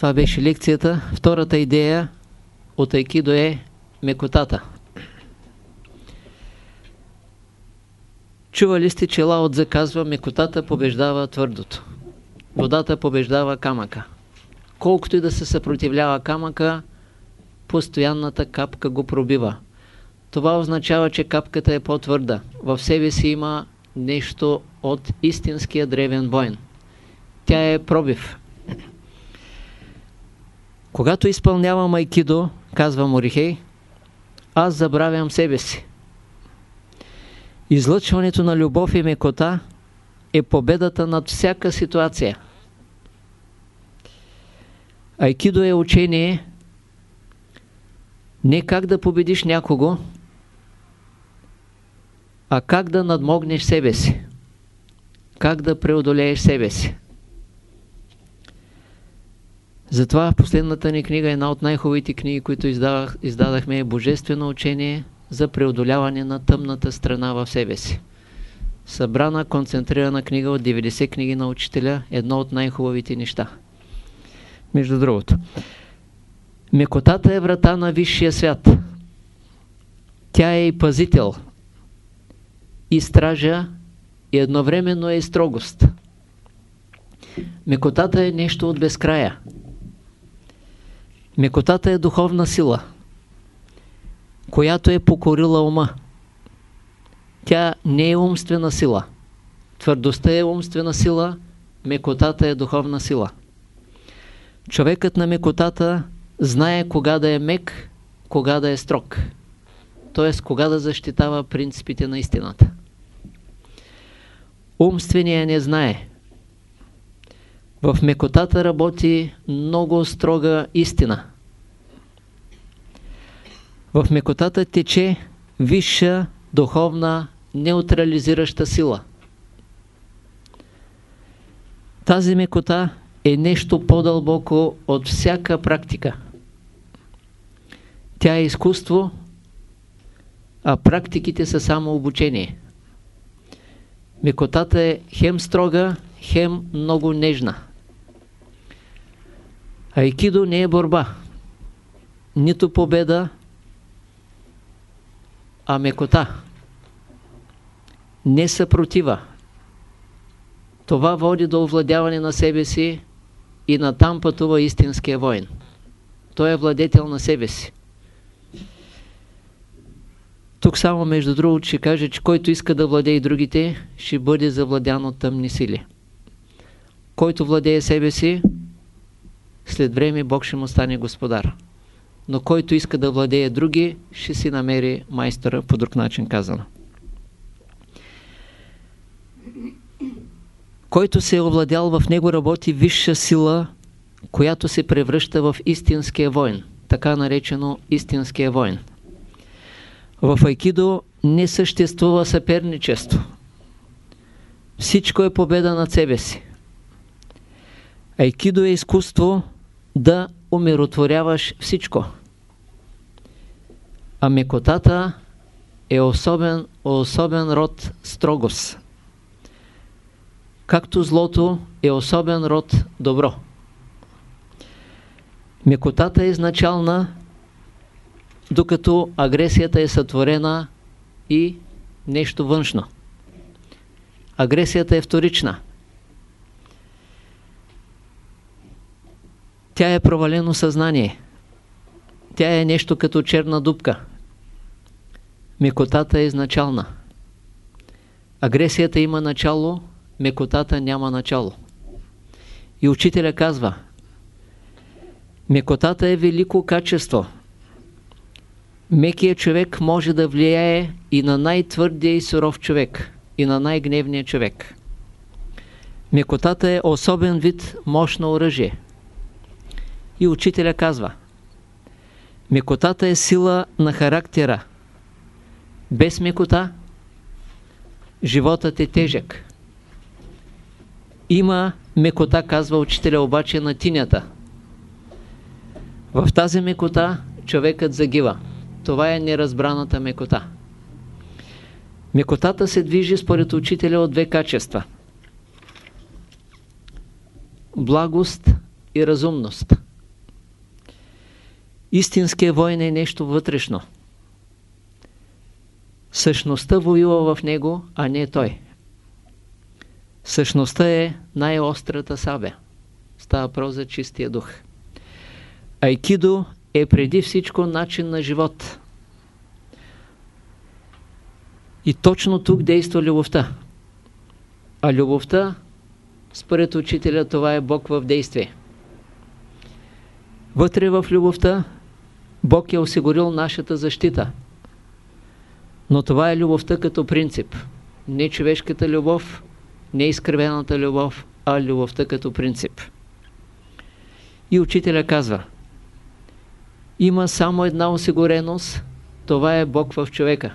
Това беше лекцията. Втората идея от Айкидо е мекотата. Чували сте, че Лаот заказва мекотата побеждава твърдото. Водата побеждава камъка. Колкото и да се съпротивлява камъка, постоянната капка го пробива. Това означава, че капката е по-твърда. В себе си има нещо от истинския древен войн. Тя е пробив. Когато изпълнявам айкидо, казва Морихей, аз забравям себе си. Излъчването на любов и мекота е победата над всяка ситуация. Айкидо е учение не как да победиш някого, а как да надмогнеш себе си. Как да преодолееш себе си. Затова последната ни книга, една от най-хубавите книги, които издавах, издадахме е Божествено учение за преодоляване на тъмната страна в себе си. Събрана, концентрирана книга от 90 книги на учителя, едно от най-хубавите неща. Между другото. Мекотата е врата на висшия свят. Тя е и пазител, и стража, и едновременно е и строгост. Мекотата е нещо от безкрая. Мекотата е духовна сила, която е покорила ума. Тя не е умствена сила. Твърдостта е умствена сила, мекотата е духовна сила. Човекът на мекотата знае кога да е мек, кога да е строг. Т.е. кога да защитава принципите на истината. Умствения не знае. В мекотата работи много строга истина. В мекотата тече висша духовна неутрализираща сила. Тази мекота е нещо по-дълбоко от всяка практика. Тя е изкуство, а практиките са само обучение. Мекотата е хем строга, хем много нежна. Айкидо не е борба, нито победа, а мекота. Не съпротива. Това води до овладяване на себе си и натам пътува истинския воин. Той е владетел на себе си. Тук само между другото ще кажа, че който иска да владее другите, ще бъде завладян от тъмни сили. Който владее себе си, след време Бог ще му стане господар. Но който иска да владее други, ще си намери майстора по друг начин казано. Който се е овладял, в него работи висша сила, която се превръща в истинския войн, така наречено истинския войн. В айкидо не съществува съперничество. Всичко е победа над себе си. Айкидо е изкуство да умиротворяваш всичко. А мекотата е особен, особен род строгост. Както злото е особен род добро. Мекотата е изначална докато агресията е сътворена и нещо външно. Агресията е вторична. Тя е провалено съзнание. Тя е нещо като черна дупка. Мекотата е изначална. Агресията има начало, мекотата няма начало. И учителя казва, мекотата е велико качество – Мекият човек може да влияе и на най-твърдия и суров човек, и на най-гневния човек. Мекотата е особен вид мощно оръжие. И учителя казва, мекотата е сила на характера. Без мекота животът е тежък. Има мекота, казва учителя, обаче на тинята. В тази мекота човекът загива. Това е неразбраната мекота. Мекотата се движи според учителя от две качества. Благост и разумност. Истинският войн е нещо вътрешно. Същността воюва в него, а не той. Същността е най-острата сабя. Става про за чистия дух. Айкидо е преди всичко начин на живот. И точно тук действа любовта. А любовта, според учителя, това е Бог в действие. Вътре в любовта Бог е осигурил нашата защита. Но това е любовта като принцип. Не човешката любов, не изкривената любов, а любовта като принцип. И учителя казва, има само една осигуреност, това е Бог в човека.